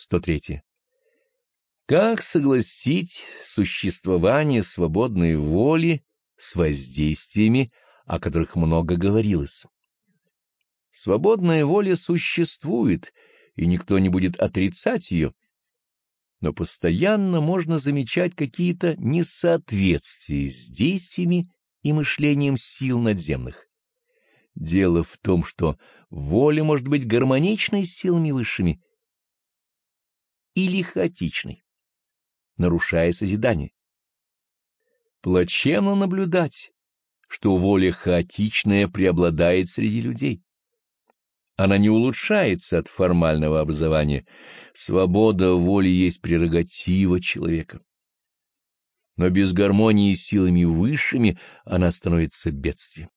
103. Как согласить существование свободной воли с воздействиями, о которых много говорилось? Свободная воля существует, и никто не будет отрицать ее, но постоянно можно замечать какие-то несоответствия с действиями и мышлением сил надземных. Дело в том, что воля может быть гармоничной с силами высшими или хаотичной, нарушая созидание. Плачевно наблюдать, что воля хаотичная преобладает среди людей. Она не улучшается от формального образования. Свобода воли есть прерогатива человека. Но без гармонии с силами высшими она становится бедствием.